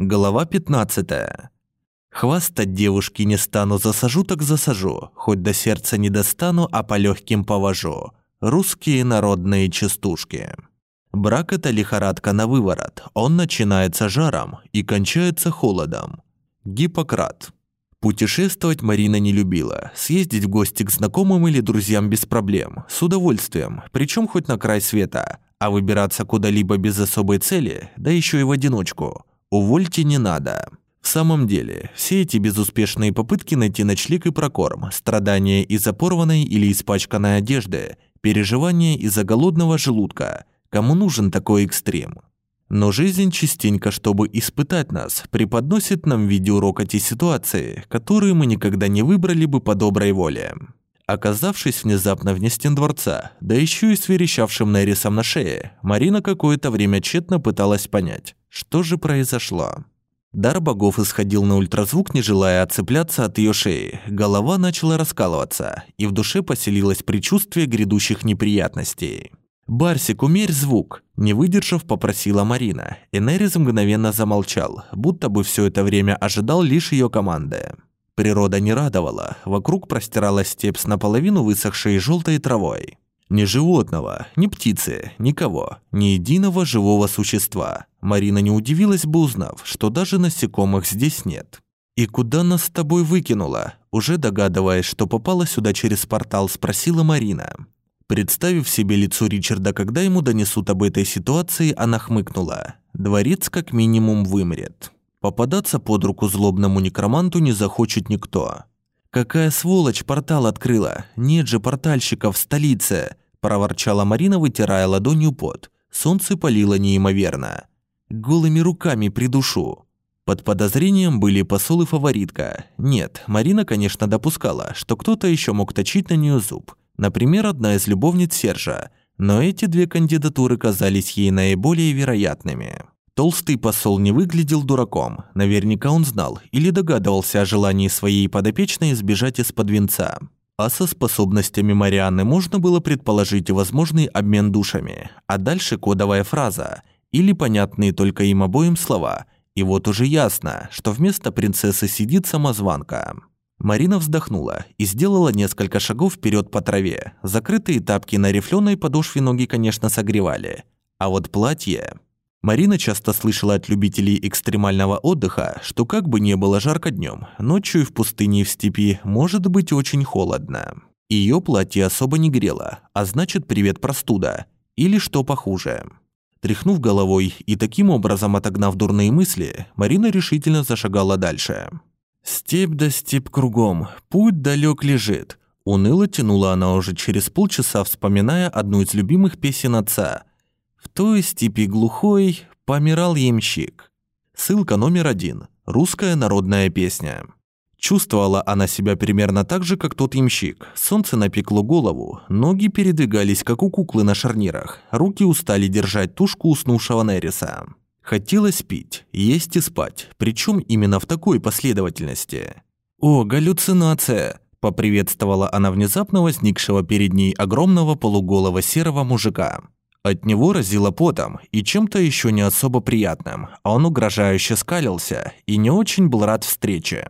Глава 15. Хвастать девушки не стану, засажу так засажу, хоть до сердца не достану, а по легким повожу. Русские народные частушки. Брак – это лихорадка на выворот. Он начинается жаром и кончается холодом. Гиппократ. Путешествовать Марина не любила. Съездить в гости к знакомым или друзьям без проблем. С удовольствием, причем хоть на край света. А выбираться куда-либо без особой цели, да еще и в одиночку – Увольте не надо. В самом деле, все эти безуспешные попытки найти ночлег и прокорм, страдания из-за порванной или испачканной одежды, переживания из-за голодного желудка. Кому нужен такой экстрем? Но жизнь частенько, чтобы испытать нас, преподносит нам в виде урока те ситуации, которые мы никогда не выбрали бы по доброй воле. Оказавшись внезапно вне стен дворца, да еще и с верещавшим Нерисом на шее, Марина какое-то время тщетно пыталась понять, что же произошло. Дар богов исходил на ультразвук, не желая отцепляться от ее шеи. Голова начала раскалываться, и в душе поселилось предчувствие грядущих неприятностей. «Барсик, умерь звук!» Не выдержав, попросила Марина. Энерис мгновенно замолчал, будто бы все это время ожидал лишь ее команды. Природа не радовала, вокруг простиралась степь с наполовину высохшей желтой травой. Ни животного, ни птицы, никого, ни единого живого существа. Марина не удивилась бы, узнав, что даже насекомых здесь нет. «И куда нас с тобой выкинуло?» Уже догадываясь, что попала сюда через портал, спросила Марина. Представив себе лицо Ричарда, когда ему донесут об этой ситуации, она хмыкнула. «Дворец как минимум вымрет». Попадаться под руку злобному некроманту не захочет никто. «Какая сволочь портал открыла? Нет же портальщиков в столице!» – проворчала Марина, вытирая ладонью пот. Солнце палило неимоверно. «Голыми руками придушу». Под подозрением были посол и фаворитка. Нет, Марина, конечно, допускала, что кто-то еще мог точить на нее зуб. Например, одна из любовниц Сержа. Но эти две кандидатуры казались ей наиболее вероятными. Толстый посол не выглядел дураком. Наверняка он знал или догадывался о желании своей подопечной избежать из-под венца. А со способностями Марианны можно было предположить возможный обмен душами. А дальше кодовая фраза или понятные только им обоим слова. И вот уже ясно, что вместо принцессы сидит самозванка. Марина вздохнула и сделала несколько шагов вперед по траве. Закрытые тапки на рифленой подошве ноги, конечно, согревали. А вот платье... Марина часто слышала от любителей экстремального отдыха, что как бы не было жарко днем, ночью и в пустыне и в степи может быть очень холодно. Ее платье особо не грело, а значит привет простуда. Или что похуже. Тряхнув головой и таким образом отогнав дурные мысли, Марина решительно зашагала дальше. «Степь да степь кругом, путь далек лежит», Уныло тянула она уже через полчаса, вспоминая одну из любимых песен отца, в той степи глухой помирал ямщик. Ссылка номер один. Русская народная песня. Чувствовала она себя примерно так же, как тот ямщик. Солнце напекло голову, ноги передвигались, как у куклы на шарнирах, руки устали держать тушку уснувшего Нериса. Хотелось пить, есть и спать, причем именно в такой последовательности. «О, галлюцинация!» – поприветствовала она внезапно возникшего перед ней огромного полуголого серого мужика. От него разило потом и чем-то еще не особо приятным, а он угрожающе скалился и не очень был рад встрече.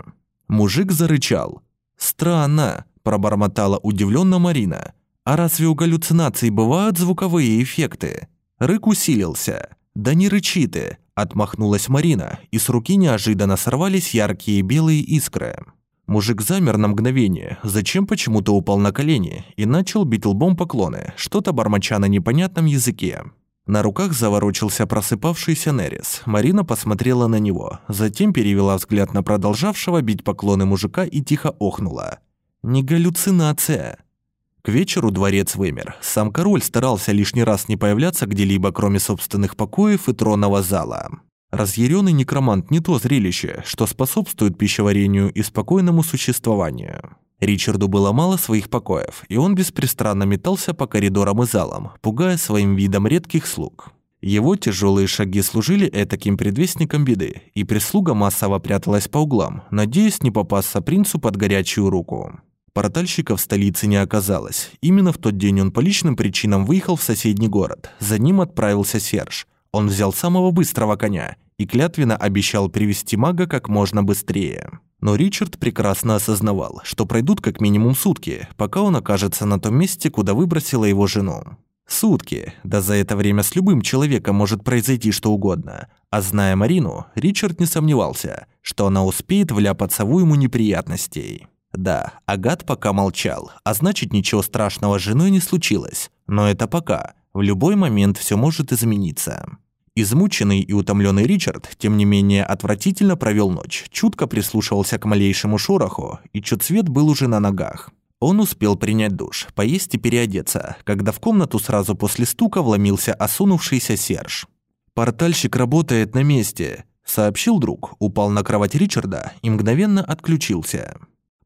Мужик зарычал. «Странно», – пробормотала удивленно Марина. «А разве у галлюцинаций бывают звуковые эффекты?» Рык усилился. «Да не рычи ты», – отмахнулась Марина, и с руки неожиданно сорвались яркие белые искры. Мужик замер на мгновение, зачем почему-то упал на колени и начал бить лбом поклоны, что-то бормоча на непонятном языке. На руках заворочился просыпавшийся Нерис. Марина посмотрела на него, затем перевела взгляд на продолжавшего бить поклоны мужика и тихо охнула. «Не галлюцинация!» К вечеру дворец вымер. Сам король старался лишний раз не появляться где-либо, кроме собственных покоев и тронного зала. Разъяренный некромант не то зрелище, что способствует пищеварению и спокойному существованию. Ричарду было мало своих покоев, и он беспрестанно метался по коридорам и залам, пугая своим видом редких слуг. Его тяжелые шаги служили этаким предвестником беды, и прислуга массово пряталась по углам, надеясь не попасться принцу под горячую руку. Портальщика в столице не оказалось. Именно в тот день он по личным причинам выехал в соседний город. За ним отправился Серж – он взял самого быстрого коня и клятвенно обещал привести мага как можно быстрее. Но Ричард прекрасно осознавал, что пройдут как минимум сутки, пока он окажется на том месте, куда выбросила его жену. Сутки, да за это время с любым человеком может произойти что угодно. А зная Марину, Ричард не сомневался, что она успеет вляпаться в уйму неприятностей. Да, Агат пока молчал, а значит ничего страшного с женой не случилось. Но это пока. В любой момент все может измениться. Измученный и утомленный Ричард, тем не менее, отвратительно провел ночь, чутко прислушивался к малейшему шороху, и чуть свет был уже на ногах. Он успел принять душ, поесть и переодеться, когда в комнату сразу после стука вломился осунувшийся Серж. «Портальщик работает на месте», — сообщил друг, упал на кровать Ричарда и мгновенно отключился.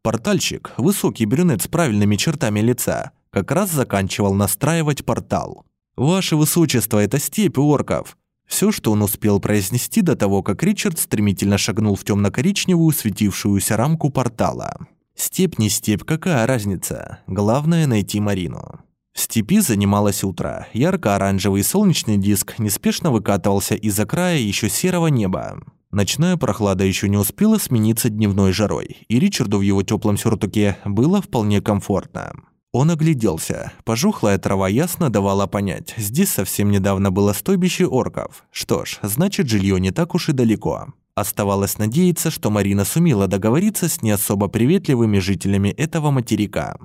Портальщик, высокий брюнет с правильными чертами лица, как раз заканчивал настраивать портал. «Ваше высочество, это степь орков. Все, что он успел произнести до того, как Ричард стремительно шагнул в темно-коричневую светившуюся рамку портала. Степь не степь, какая разница? Главное найти Марину. В степи занималось утро. Ярко-оранжевый солнечный диск неспешно выкатывался из-за края еще серого неба. Ночная прохлада еще не успела смениться дневной жарой, и Ричарду в его теплом сюртуке было вполне комфортно. Он огляделся. Пожухлая трава ясно давала понять, здесь совсем недавно было стойбище орков. Что ж, значит жилье не так уж и далеко. Оставалось надеяться, что Марина сумела договориться с не особо приветливыми жителями этого материка.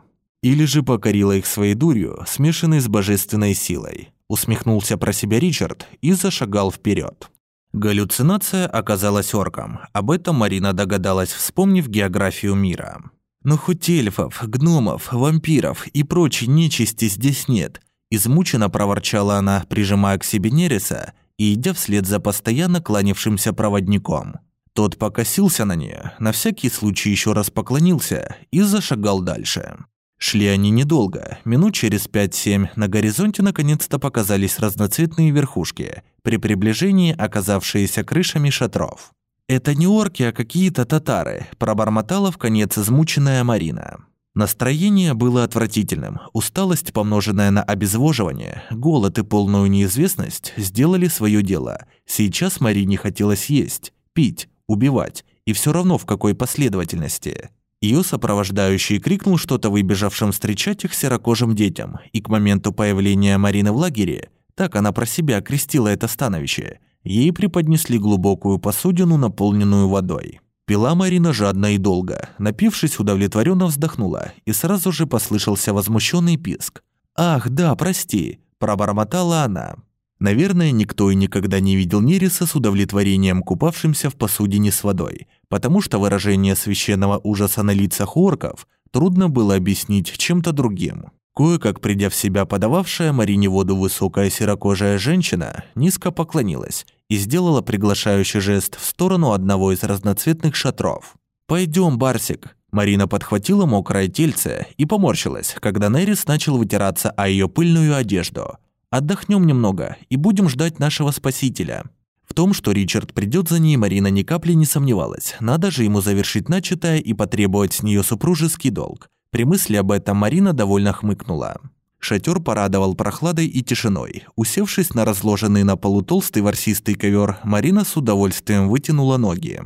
Или же покорила их своей дурью, смешанной с божественной силой. Усмехнулся про себя Ричард и зашагал вперед. Галлюцинация оказалась орком. Об этом Марина догадалась, вспомнив географию мира. Но хоть эльфов, гномов, вампиров и прочей нечисти здесь нет. Измученно проворчала она, прижимая к себе Нереса и идя вслед за постоянно кланявшимся проводником. Тот покосился на нее, на всякий случай еще раз поклонился и зашагал дальше. Шли они недолго, минут через 5-7 на горизонте наконец-то показались разноцветные верхушки, при приближении оказавшиеся крышами шатров. «Это не орки, а какие-то татары», – пробормотала в конец измученная Марина. Настроение было отвратительным. Усталость, помноженная на обезвоживание, голод и полную неизвестность сделали свое дело. Сейчас Марине хотелось есть, пить, убивать, и все равно в какой последовательности. Ее сопровождающий крикнул что-то выбежавшим встречать их серокожим детям, и к моменту появления Марины в лагере, так она про себя окрестила это становище, Ей преподнесли глубокую посудину, наполненную водой. Пила Марина жадно и долго. Напившись, удовлетворенно вздохнула, и сразу же послышался возмущенный писк. «Ах, да, прости», – пробормотала она. Наверное, никто и никогда не видел Нериса с удовлетворением купавшимся в посудине с водой, потому что выражение священного ужаса на лицах орков трудно было объяснить чем-то другим. Кое-как придя в себя подававшая Марине воду высокая серокожая женщина, низко поклонилась и сделала приглашающий жест в сторону одного из разноцветных шатров. «Пойдем, Барсик!» Марина подхватила мокрое тельце и поморщилась, когда Нерис начал вытираться о ее пыльную одежду. «Отдохнем немного и будем ждать нашего спасителя». В том, что Ричард придет за ней, Марина ни капли не сомневалась. Надо же ему завершить начатое и потребовать с нее супружеский долг. При мысли об этом Марина довольно хмыкнула. Шатер порадовал прохладой и тишиной. Усевшись на разложенный на полу толстый ворсистый ковер, Марина с удовольствием вытянула ноги.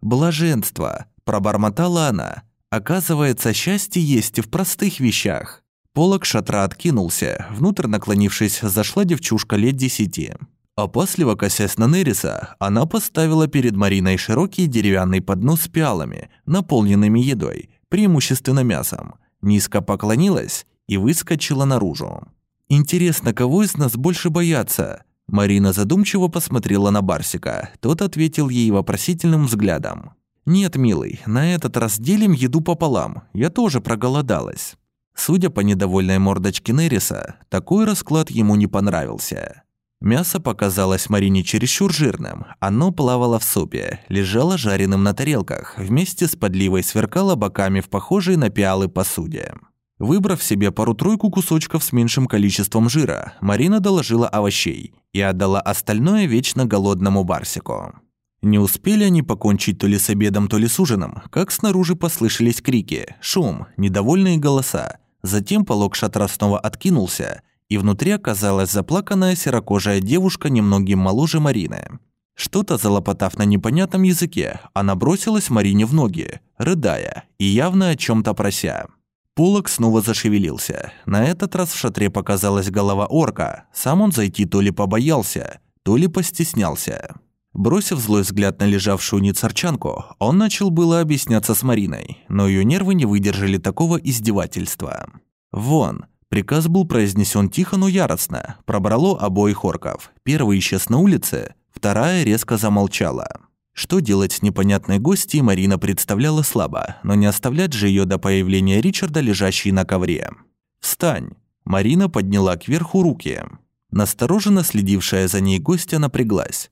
«Блаженство!» – пробормотала она. «Оказывается, счастье есть и в простых вещах». Полок шатра откинулся. Внутрь наклонившись, зашла девчушка лет десяти. Опасливо косясь на Нериса, она поставила перед Мариной широкий деревянный поднос с пиалами, наполненными едой, преимущественно мясом, низко поклонилась и выскочила наружу. «Интересно, кого из нас больше боятся?» Марина задумчиво посмотрела на Барсика. Тот ответил ей вопросительным взглядом. «Нет, милый, на этот раз делим еду пополам. Я тоже проголодалась». Судя по недовольной мордочке Нериса, такой расклад ему не понравился. Мясо показалось Марине чересчур жирным. Оно плавало в супе, лежало жареным на тарелках, вместе с подливой сверкало боками в похожей на пиалы посуде. Выбрав себе пару-тройку кусочков с меньшим количеством жира, Марина доложила овощей и отдала остальное вечно голодному Барсику. Не успели они покончить то ли с обедом, то ли с ужином, как снаружи послышались крики, шум, недовольные голоса. Затем полог шатра снова откинулся, и внутри оказалась заплаканная серокожая девушка немногим моложе Марины. Что-то залопотав на непонятном языке, она бросилась Марине в ноги, рыдая и явно о чем-то прося. Полок снова зашевелился. На этот раз в шатре показалась голова орка. Сам он зайти то ли побоялся, то ли постеснялся. Бросив злой взгляд на лежавшую нецарчанку, он начал было объясняться с Мариной, но ее нервы не выдержали такого издевательства. «Вон!» Приказ был произнесен тихо, но яростно. Пробрало обоих орков. Первый исчез на улице, вторая резко замолчала. Что делать с непонятной гостьей Марина представляла слабо, но не оставлять же ее до появления Ричарда, лежащей на ковре. «Встань!» Марина подняла кверху руки. Настороженно следившая за ней гостья напряглась.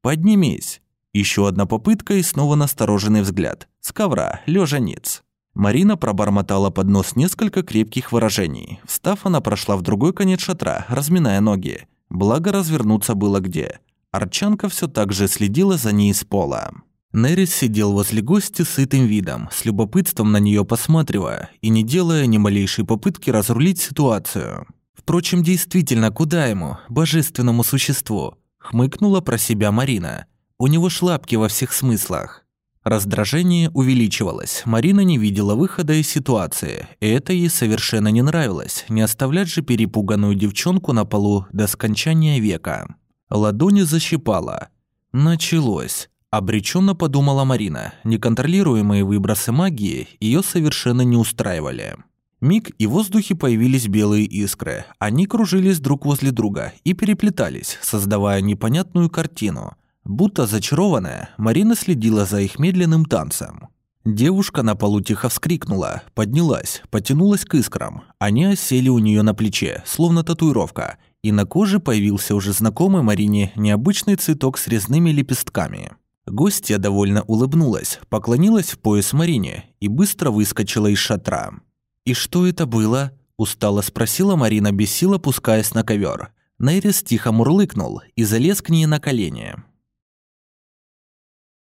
«Поднимись!» Еще одна попытка и снова настороженный взгляд. С ковра, лежа ниц. Марина пробормотала под нос несколько крепких выражений. Встав, она прошла в другой конец шатра, разминая ноги. Благо развернуться было где. Арчанка все так же следила за ней с пола. Нерис сидел возле гости с сытым видом, с любопытством на нее посматривая и не делая ни малейшей попытки разрулить ситуацию. Впрочем, действительно, куда ему, божественному существу? Хмыкнула про себя Марина. У него шлапки во всех смыслах. Раздражение увеличивалось. Марина не видела выхода из ситуации, и это ей совершенно не нравилось. Не оставлять же перепуганную девчонку на полу до скончания века. Ладони защипала. Началось. Обреченно подумала Марина. Неконтролируемые выбросы магии ее совершенно не устраивали. Миг и в воздухе появились белые искры. Они кружились друг возле друга и переплетались, создавая непонятную картину – Будто зачарованная, Марина следила за их медленным танцем. Девушка на полу тихо вскрикнула, поднялась, потянулась к искрам. Они осели у нее на плече, словно татуировка, и на коже появился уже знакомый Марине необычный цветок с резными лепестками. Гостья довольно улыбнулась, поклонилась в пояс Марине и быстро выскочила из шатра. «И что это было?» – устало спросила Марина без сил опускаясь на ковер. Нейрис тихо мурлыкнул и залез к ней на колени.